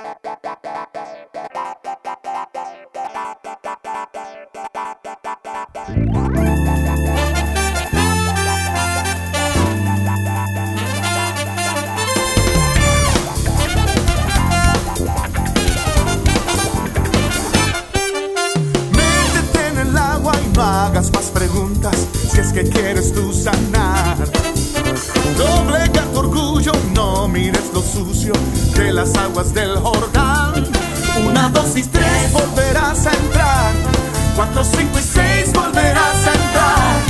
En el agua y hagas más preguntas si es que quieres tú sanar tuyo, no mires lo sucio de las aguas del Jordán. Una, dos y tres, volverás a entrar. Cuatro, cinco y seis, volverás a entrar.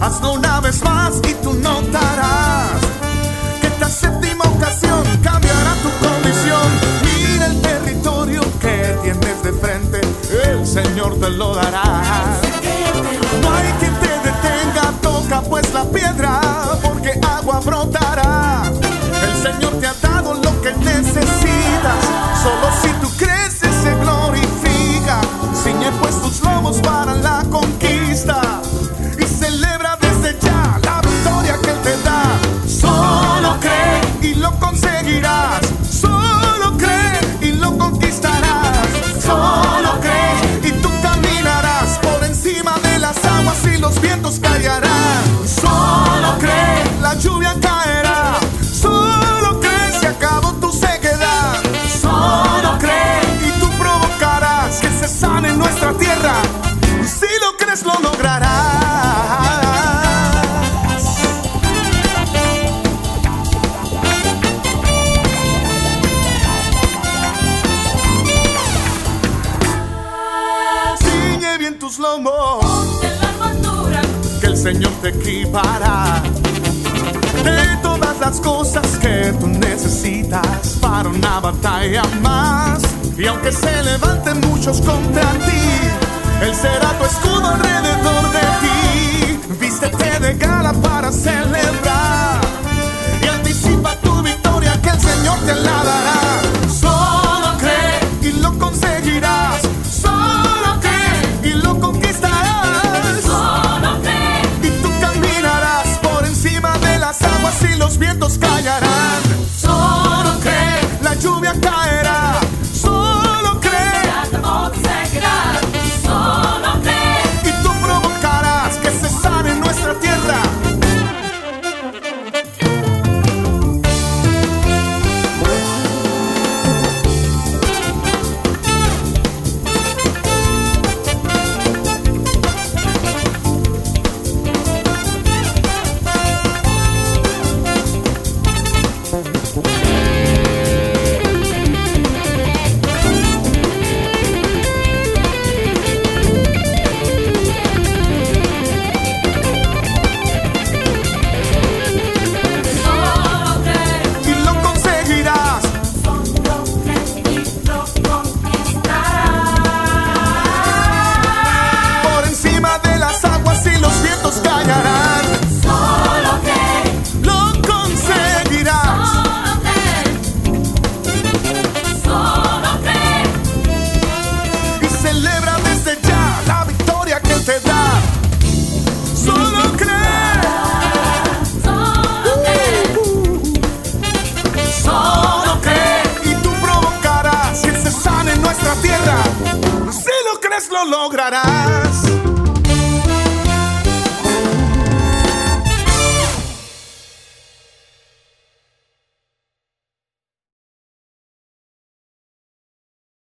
Hazlo una vez más y tú notarás que esta séptima ocasión cambiará tu condición. Mira el territorio que tienes de frente, el Señor te lo dará. sus lomos. Ponte la armadura que el Señor te equipará de todas las cosas que tú necesitas para una batalla más. Y aunque se levanten muchos contra ti, Él será tu escudo alrededor de ti. Vístete de gana vientos callarán. lo lograrás.